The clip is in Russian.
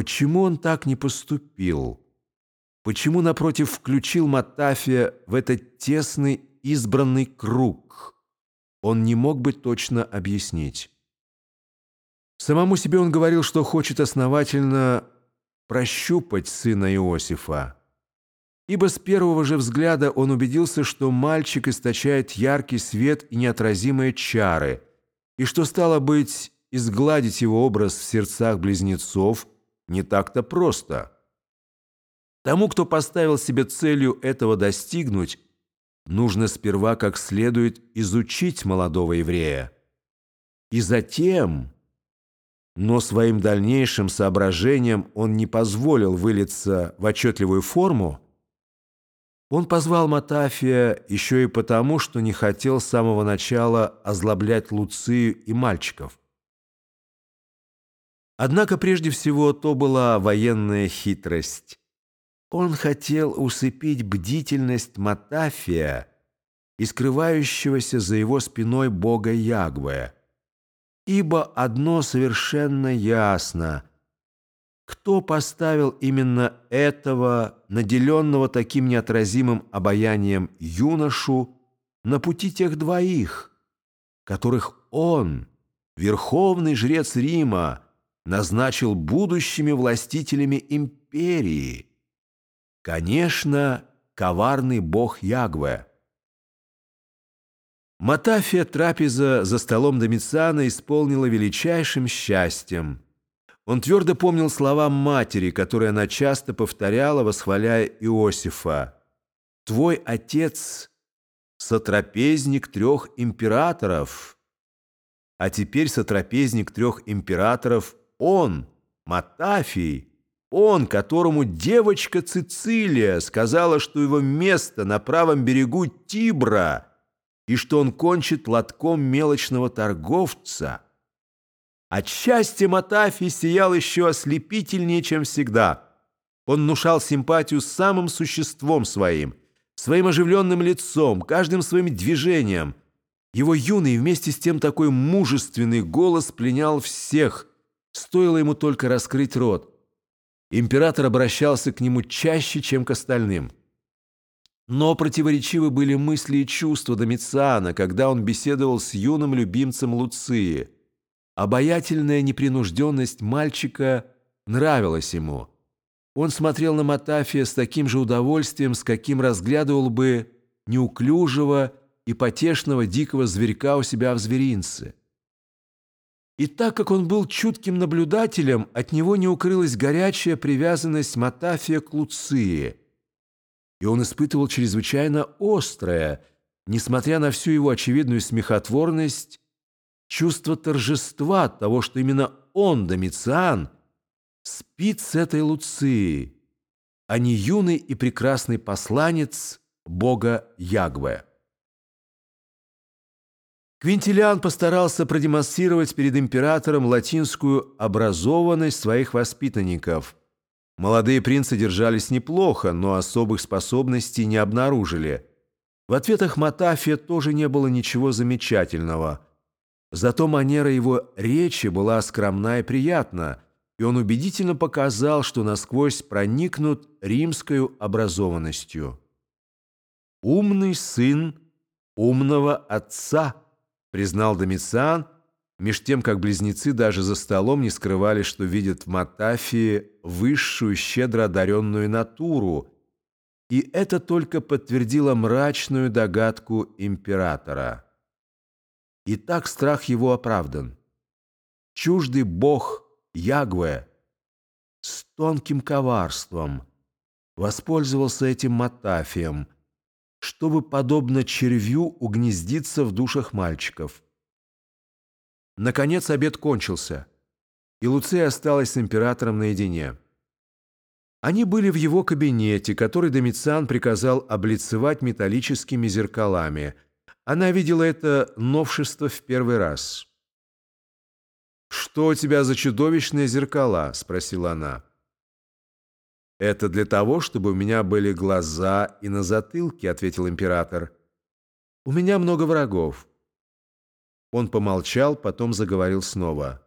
Почему он так не поступил? Почему, напротив, включил Матафия в этот тесный избранный круг? Он не мог бы точно объяснить. Самому себе он говорил, что хочет основательно прощупать сына Иосифа, ибо с первого же взгляда он убедился, что мальчик источает яркий свет и неотразимые чары, и что, стало быть, изгладить его образ в сердцах близнецов не так-то просто. Тому, кто поставил себе целью этого достигнуть, нужно сперва как следует изучить молодого еврея. И затем но своим дальнейшим соображением он не позволил вылиться в отчетливую форму, он позвал Матафия еще и потому, что не хотел с самого начала озлоблять Луцию и мальчиков. Однако прежде всего то была военная хитрость. Он хотел усыпить бдительность Матафия и скрывающегося за его спиной бога Ягве – ибо одно совершенно ясно. Кто поставил именно этого, наделенного таким неотразимым обаянием юношу, на пути тех двоих, которых он, верховный жрец Рима, назначил будущими властителями империи? Конечно, коварный бог Ягве – Матафия трапеза за столом Домициана исполнила величайшим счастьем. Он твердо помнил слова матери, которые она часто повторяла, восхваляя Иосифа. «Твой отец — сотрапезник трех императоров, а теперь сотрапезник трех императоров он, Матафий, он, которому девочка Цицилия сказала, что его место на правом берегу Тибра — и что он кончит лотком мелочного торговца. От счастья Матафи сиял еще ослепительнее, чем всегда. Он внушал симпатию самым существом своим, своим оживленным лицом, каждым своим движением. Его юный вместе с тем такой мужественный голос пленял всех, стоило ему только раскрыть рот. Император обращался к нему чаще, чем к остальным – но противоречивы были мысли и чувства Домициана, когда он беседовал с юным любимцем Луции. Обаятельная непринужденность мальчика нравилась ему. Он смотрел на Матафия с таким же удовольствием, с каким разглядывал бы неуклюжего и потешного дикого зверька у себя в зверинце. И так как он был чутким наблюдателем, от него не укрылась горячая привязанность Матафия к Луции – и он испытывал чрезвычайно острое, несмотря на всю его очевидную смехотворность, чувство торжества того, что именно он, Домициан, спит с этой Луцией, а не юный и прекрасный посланец бога Ягве. Квинтилиан постарался продемонстрировать перед императором латинскую образованность своих воспитанников – Молодые принцы держались неплохо, но особых способностей не обнаружили. В ответах Матафия тоже не было ничего замечательного. Зато манера его речи была скромна и приятна, и он убедительно показал, что насквозь проникнут римской образованностью. «Умный сын умного отца», признал Домициан, меж тем, как близнецы даже за столом не скрывали, что видят в Матафии высшую, щедро одаренную натуру, и это только подтвердило мрачную догадку императора. И так страх его оправдан. Чуждый бог Ягве с тонким коварством воспользовался этим Матафием, чтобы, подобно червю, угнездиться в душах мальчиков. Наконец обед кончился, и Луция осталась с императором наедине. Они были в его кабинете, который Домициан приказал облицевать металлическими зеркалами. Она видела это новшество в первый раз. «Что у тебя за чудовищные зеркала?» – спросила она. «Это для того, чтобы у меня были глаза и на затылке», – ответил император. «У меня много врагов. Он помолчал, потом заговорил снова.